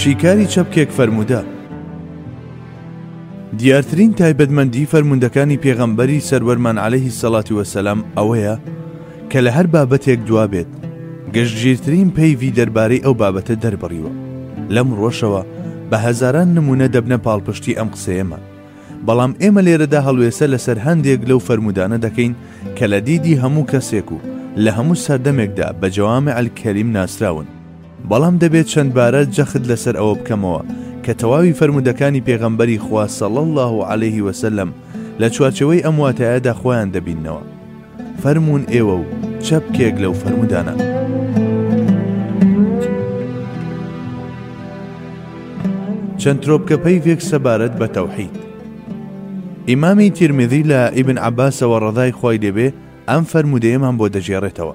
شیکاری چەپکێک فەرموودە دیارترین تایبەتمەندی فەرموندەکانی پێغەمبەری سەروەرمان عليهەیهی سەڵاتی وەسەلام ئەوەیە کە لە هەر بابەتێک دوابێت گشتگیرترین پەیڤی دەربارەی ئەو بابەتە دەربڕیوە لەم ڕۆژەوە بە هەزاران نمونە دەبنە پاڵپشتی ئەم قسەیەمان بەڵام ئێمە لێرەدا هەڵوێسە لەسەر هەندێک لەو فەرموودانە دەکەین کە لە دیدی هەموو کەسێک و لە هەموو سەردەمێکدا بە جەوامع الکەلیم ناسراون. بەڵام دەبێت چەند بارە جەخت لەسەر ئەوە بکەمەوە کە تەواوی فەرموودەکانی پێغەمبەری خوا صلی اللە علیه و سلم لە چوارچێوەی ئەم واتایەدا خۆیان دەبیننەوە. فەرموون ئێوە و چەپکێک لەو فەرموودانە. چەند ترۆپکە پەیڤێک سەبارەت بە تەوحید. ئیمامی تیرمیدی لە ئیبن عباسەوە ڕەدای خی دەبێ ئەم فەرمودەیەمان بۆ دەژێڕێتەوە.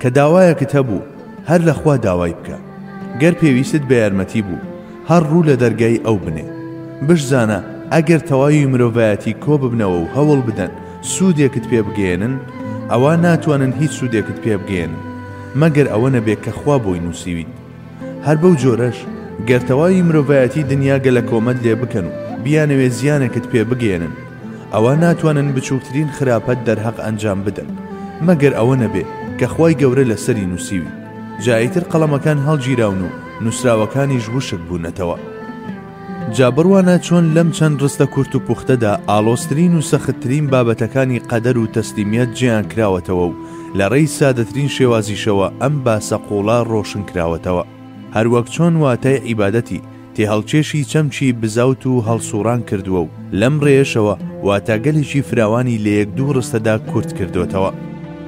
کە داوایەکت هەبوو هەر لە خوا داوای بکە گەر پێویستت بە یارمەتی بوو هەر ڕوو لە دەرگای ئەو بنێ بشزانە ئەگەر تەواوی مرۆڤایەتی کۆ ببنەوە و هەوڵ بدەن سوودێکت پێ بگەیەنن ئەوا ناتوانن هیچ سوودێکت پێ بگەیەنن مەگەر ئەوە نەبێ کە خوا بۆی نووسیویت هەر بەو جۆرەش گەر تەواوی مرۆڤایەتی دنیا گەلەکۆمەت لێ بکەن و بیانەوێ زیانێکت پێ بگەیەنن ئەوا ناتوانن بچووکترین خراپەت دەرهەق ئەنجام بدەن مەگەر ئەوە نەبێ کە خوای گەورە لەسەری نووسیوی جا ئیتر قەڵەمەکان هەڵگیراون و نووسراوەکانیش وشک بوونەتەوە. جا بڕوانە چۆن لەم چەند ڕستە کورت و پوختەدا ئاڵۆزترین و سەختترین بابەتەکانی قەدەر و تەسلیمیەت جێیان کراوەتەوە و لە ڕێی سادەترین شێوازیشەوە ئەم باسە قووڵە ڕۆشن کراوەتەوە هەروەک چۆن واتای عیبادەتی تێهەڵکێشی چەمکی بزاوت و هەڵسووڕان کردووە و لەم ڕێیەشەوە واتاگەلێکی فراوانی لە یەک دوو ڕستەدا کورت کردۆتەوە.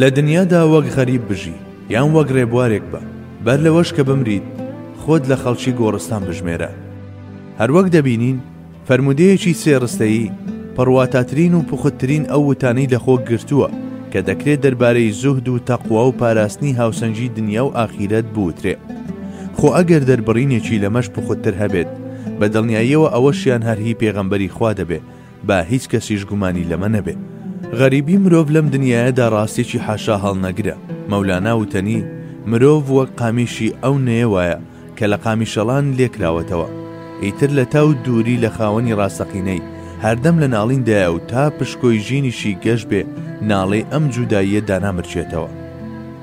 لە دنیادا وەک غەریب بژی یان وەک رێبوارێک بە، بەر لەوەش کە بمریت خۆت لە خەڵکی گۆڕستان بژمێرە. هەروەک دەبینین فەرموودەیەکی سێ رستەیی پڕواتاترین و پوختترین ئەو وتانەی لە خۆ گرتووە کە دەکرێ دەربارەی زوهد و تەقوا و پاراستنی هاوسەنگی دنیا و ئاخیرەت بوترێ. خۆ ئەگەر دەربڕینێکی لەمەش پوختتر هەبێت، بە دڵنیاییەوە ئەوەشیان هەر هی پێغەمبەری خوا دەبێ، با هیچ کەسیش گومانی لەمە نەبێ غەریبی مرۆڤ لەم دنیایەدا ڕاستیکی حاشا هەڵنەگرە مەولانا وتەنی، مرۆڤ وەک قامیشی ئەو نەیە وایە کە لە قامیشەڵان لێکراوەتەوە ئیتر لە تا و دووری لە خاوەنی ڕاستەقینەی هەردەم لە ناڵین دایە و تا پشکۆی ژینیشی گەش بێ ناڵەی ئەم جوداییە دانامرچێتەوە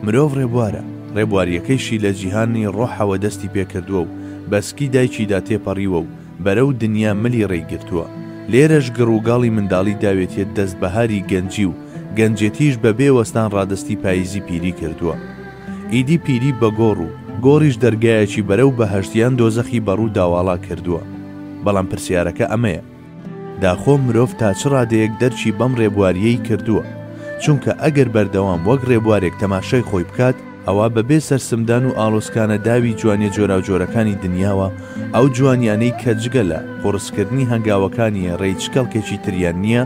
مرۆڤ ڕێبوارە ڕێبواریەکەیشی لە جیهانی ڕۆحەوە دەستی پێکردووە و بەسکی دایکیدا تێپەڕیوە و بەرەو دنیا ملی ڕێی گرتووە. لێرەش گڕ و گاڵی منداڵی داوێتیە دەست بەهاری گەنجی و گەنجێتیش بە بێ وەستان ڕادەستی پاییزی پیری کردووە. ئیدی پیری بە گۆڕ و گۆڕیش دەرگایەکی بەرەو بەهەشت یان دۆزەخی بە ڕوو دا واڵا کردووە. بەڵام پرسیارەکە ئەمەیە. داخۆ مرۆڤ تا چ ڕادەیەک دەرکی بەم ڕێبوارییەی کردووە؟ چونکە ئەگەر بەردەوام وەک ڕێبوارێک تەماشای خۆی بکات، ئەوا بەبێ سەرسمدان و ئاڵۆسکانە داوی جوانیە جۆراوجۆرەکانی دنیاوە، ئەو جوانیانەی کە جگە لە قوڕسکردنی هەنگاوەکانی ڕێی چ کەڵکێکی تریان نییە،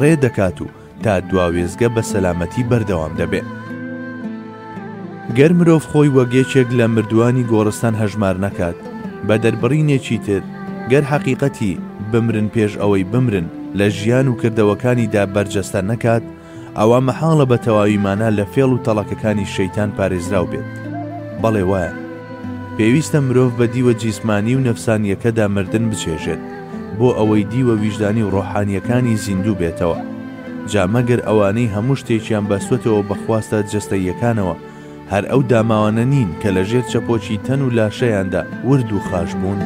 ڕێ دەکات و تا دوا وێستگە بە سەلامەتی بەردەوام دەبێ. گەر مرۆڤ خۆی وەک یەکێک لە مردووانی گۆڕستان هەژمار نەکات، بە دەربڕینێکی تر، گەر حەقیقەتی، بمرن پێش ئەوەی بمرن، لە ژیان و کردەوەکانیدا بەرجەستە نەکات، ئەوا مەحاڵە بە تەواوی مانا لە فێڵ و تەڵەکەکانی شەیتان پارێزراو بێت. بەڵێ وایە. پێویستە مرۆڤ بە دیوە جیسمانی و نەفسانییەکەدا مردن بچێژێت، بۆ ئەوەی دیوە ویژدانی و ڕۆحانییەکانی زیندوو بێتەوە. جا مەگەر ئەوانەی هەموو شتێکیان بەستوەتەوە بە خواستە جەستەییەکانەوە، هەر ئەو داماوانە نین کە لە ژێر چەپۆکی تەن و لاشەیاندا ورد و خاش بوون؟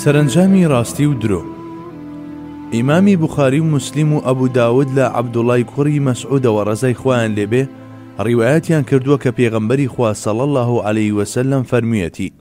سەرەنجامی ڕاستی و درۆ ئیمامی بوخاری و مسلیم و ئەبوو داود لە عەبدوڵای کوڕی مەسعودەوە ڕزای خۆیان لێبێ ڕیواەتیان کردووە کە پێغەمبەری خواصل الله عليه وسلم فەرموویەتی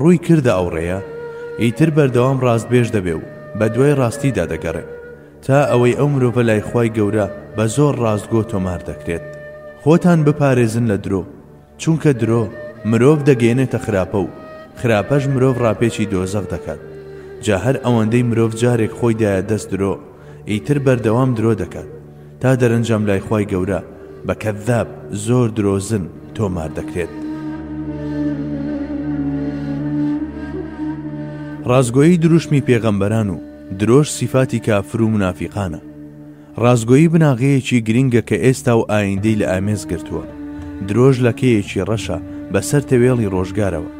ڕووی کردە ئەو ڕێیە ئیتر بەردەوام ڕاستبێژ دەبێ و بە دوای ڕاستیدا دەگەڕێ تا ئەوەی ئەو مرۆڤە لای خوای گەورە بە زۆر ڕاستگۆ تۆمار دەکرێت خۆتان بپارێزن لە درۆ چونکە درۆ مرۆڤ دەگەێنێتە خراپە و خراپەش مرۆڤ ڕاپێچی دۆزەق دەکات جا هەر ئەوەندەی مرۆڤ جارێک خۆی دایە دەست درۆ ئیتر بەردەوام درۆ دەکات تا دەرەنجام لای خوای گەورە بە کەذاب زۆر درۆزن تۆمار دەکرێت. ڕازگۆیی دروشمی پێغەمبەران و درۆش سیفاتی کافر و منافیقانە ڕازگۆیی بناغەیەکی گرنگە کە ئێستا و ئایندەی لە ئامێز گرتووە درۆژ لەکەیەکی ڕەشە بەسەر تەوێڵی ڕۆژگارەوە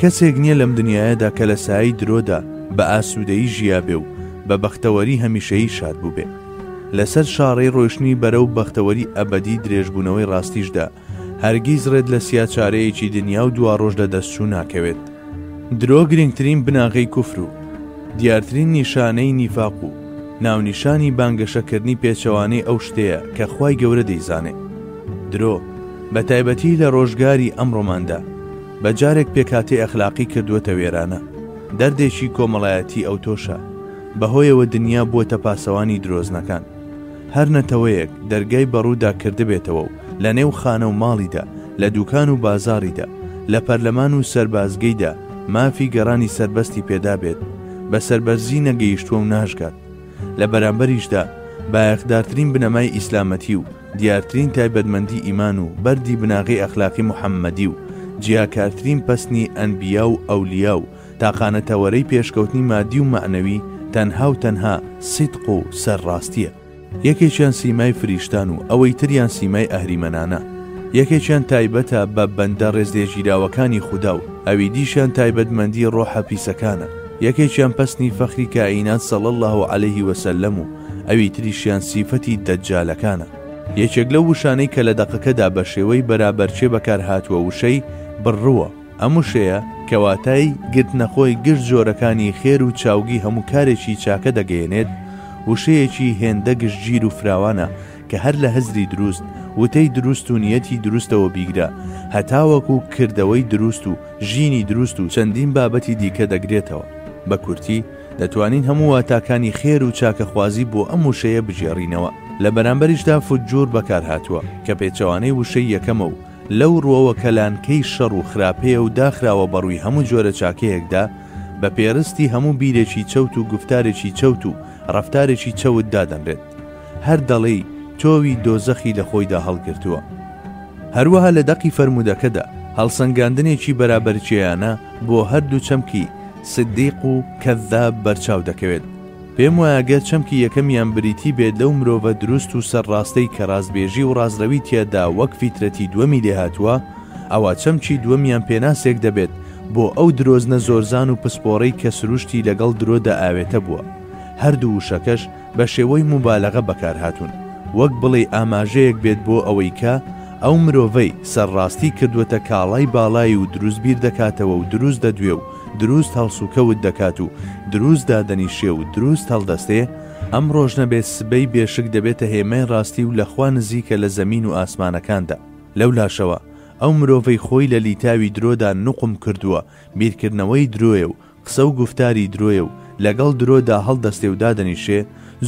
کەسێک نییە لەم دنیاەدا کە لە سایی درۆدا بە ئاسوودەی ژیابێ و بە بەختەوەری هەمیشەیی شاد بووبێ لەسەر شاڕێی ڕۆیشتنی بەرەو بەختەوەری ئەبەدی درێژبوونەوەی ڕاستیشدا، هەرگیز ڕێت لە سیاچارەیەکی دنیا و دواڕۆژ لە دەستچوو ناکەوێت. درۆ گرنگترین بناغەی کوفر و دیارترین نیشانەی نیفاق و ناونیشانی بانگەشەکردنی پێچەوانەی ئەو شتەیە کە خوای گەورە دەیزانێ. درۆ، بەتایبەتی لە ڕۆژگاری ئەمڕۆماندا، بە جارێک پێکهاتەی ئەخلاقی کردووەتە وێرانە، دەردێکی کۆمەڵایەتی ئەوتۆشە، بەهۆیەوە دنیا بووەتە پاسەوانی درۆزنەکان. هەر نەتەوەیەک دەرگای بەڕوودا کردبێتەوە و لە نێو خانە و ماڵیدا، لە دووکان و بازاڕیدا، لە پەرلەمان و سەربازگەیدا مافی گەڕانی سەربەستی پێدابێت، بە سەربەرزی نەگەیشتووە و ناشگات. لە بەرامبەریشدا بایەخدارترین بنەمای ئیسلامەتی و دیارترین تایبەتمەندی ئیمان و بەردی بناغەی ئەخلاقی محەممەدی و جیاکارترین پەسنی ئەنبیا و ئەولیا و تاقانە تەوەرەی پێشکەوتنی مادی و مەعنەوی تەنها و تەنها سیدق و سەر ڕاستیە. یەکێکیان سیمای فریشتان و ئەوەی تریان سیمای ئەهریمەنانە. یەکێکیان تایبەتە بە بەندە ڕێزلێگیراوەکانی خودا و ئەوی دیشیان تایبەت مەندی ڕۆحە پیسەکانە. یەکێکیان پەسنی فەخری کائینات صلی اللە علیە وسلم و ئەوی تریشیان سیفەتی دەجالەکانە. یەکێک لەو وشانەی کە لە دەقەکەدا بە شێوەی بەرابەرچێ بەکارهاتوە وشەی، بڕوە، ئەم وشەیە کە واتای گرتنەخۆی گشت جۆرەکانی خێر و چاوگی هەموو کارێکی چاکە دەگەیەنێت، وشەیەکی هێندە گشتگیر و فراوانە کە هەر لە هزری دروست، وتەی دروست و نیەتی دروستەوە بیگرە هەتاوەکو کردەوەی دروست و ژینی دروست و چەندین بابەتی دیکە دەگرێتەوە. بە کورتی، دەتوانین هەموو واتاکانی خێر و چاکەخوازی بۆ ئەم وشەیە بگێڕینەوە. لە بەرامبەریشدا فوجوور بەکارهاتووە، کە پێچەوانەی وشەی یەکەمە و لەو ڕوەوە کە لانکەی شەڕ و خراپەیە و داخراوە بەڕووی هەموو جۆرە چاکەیەکدا، بە پێڕستی هەموو بیرێکی چەوت و گوفتارێکی چەوت و ڕەفتارێکی چەوت دادەنرێت. هەر دەڵێی تۆوی دۆزەخی لە خۆیدا هەڵگرتووە. هەروەها لە دەقی فەرموودەکەدا، هەڵسەنگاندنێکی بەرابەرچێیانە بۆ هەردوو چەمکی، سدیق، و، کذاب، بەرچاو دەکەوێت. پێم وایە گەر چەمکی یەکەمیان بریتی بێت لەو مرۆڤە دروست و سەر ڕاستەی کە ڕاستبێژی و ڕاستڕەوی تیادا وەک فیترەتی دووەمی لێ هاتووە، ئەوا چەمکی دووەمیان پێناسێک دەبێت بۆ ئەو درۆزنە زۆرزان و پسپۆڕەی کە سروشتی لەگەڵ درۆدا ئاوێتە بووە. هەردوو وشەکەش بە شێوەی موبالەغە بەکار هاتوون، وەک بڵێی ئاماژەیەک بێت بۆ ئەوەی کە ئەو مرۆڤەی سەر ڕاستی کردووەتە کاڵای باڵای و دروست بیر دەکاتەوە و دروست دەدوێ و دروست هەڵسوکەوت دەکات و دروست دادەنیشێ و دروست هەڵدەستێ، ئەم ڕۆژنەبێت سبەی بێ شک دەبێتە هێمای ڕاستی و لە خوا نزیکە لە زەمین و ئاسمانەکاندا. لەولاشەوە ئەو مرۆڤەی خۆی لە لیتاوی درۆدا نوقم کردووە، بیرکردنەوەی درۆیە و قسە و گوفتاری درۆیە و لەگەڵ درۆدا هەڵدەستێ و دادەنیشێ،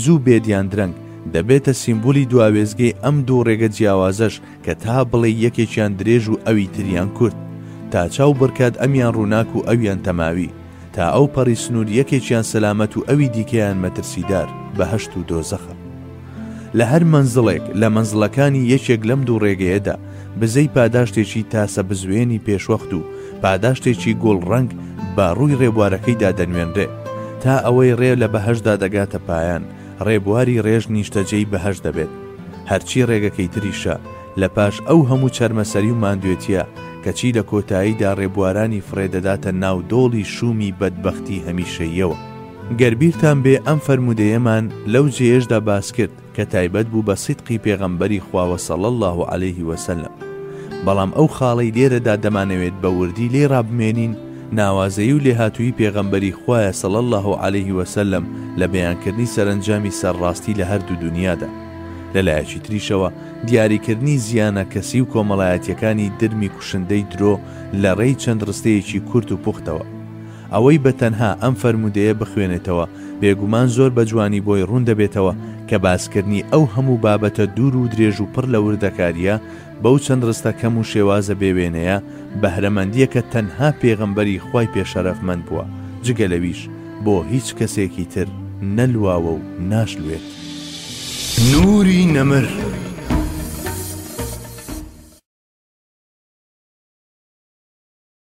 زوو بێت یان درەنگ، دەبێتە سیمبولی دواوێستگەی ئەم دوو ڕێگە جیاوازەش، کە تا بڵێی یەکێکیان درێژ و ئەوی تریان کورت، تا چاو بڕکات ئەمیان ڕووناک و ئەویان تەماوی، تا ئەو پەڕی سنوور یەکێکیان سەلامەت و ئەوی دیکەیان مەترسیدار، بەهەشت و دۆزەخە. لە هەر مەنزڵێک لە مەنزڵەکانی یەکێک لەم دوو ڕێگەیەدا، بزەی پاداشتێکی تاسەبزوێنی پێشوەخت و پاداشتێکی گوڵڕەنگ بە ڕووی ڕێبوارەکەیدا دەنوێنرێ، تا ئەوەی ڕێ لە بەهەشتدا دەگاتە پایان، ڕێبواری ڕێژ نیشتەجێی بەهەشت دەبێت، هەرچی ڕێگەکەی تریشە، لە پاش ئەو هەموو چەرمەسەری و ماندوێتییە، کەچی لە کۆتاییدا ڕێبوارانی فڕێ دەداتە ناو دۆڵی شوومی بەدبەختی هەمیشەییەوە. گەر بیرتان بێ ئەم فەرموودەیەمان لەو جێیەشدا باس کرد کە تایبەت بوو بە سیدقی پێغەمبەری خواوە صلی اللە علیه و سلم، بەڵام ئەو خاڵەی لێرەدا دەمانەوێت بە وردی لێی ڕابمێنین، ناوازەیی و لێهاتوویی پێغەمبەری خوایە صلی اللە علیە وسلم لە بەیانکردنی سەرەنجامی سەرڕاستی لە هەردوو دونیادا. لەلایەکی تریشەوە دیاریکردنی زیانە کەسی و کۆمەڵایەتیەکانی درمی کوشندەی درۆ لە ڕێی چەند ڕستەیەکی کورت و پوختەوە. ئەوەی بە تەنها ئەم فەرموودەیە بخوێنێتەوە بێگومان زۆر بە جوانی بۆی ڕوون دەبێتەوە کە باسکردنی ئەو هەموو بابەتە دوور و درێژ و پڕ لە وردەکاریە بەو چەند ڕستە کەم و شێوازە بێ وێنەیە بەهرەمەندیە کە تەنها پێغەمبەری خوای پێ شەرەفمەند بووە جگە لەویش بۆ هیچ کەسێکی تر نەلواوە و ناشلوێت. نوری نەمر.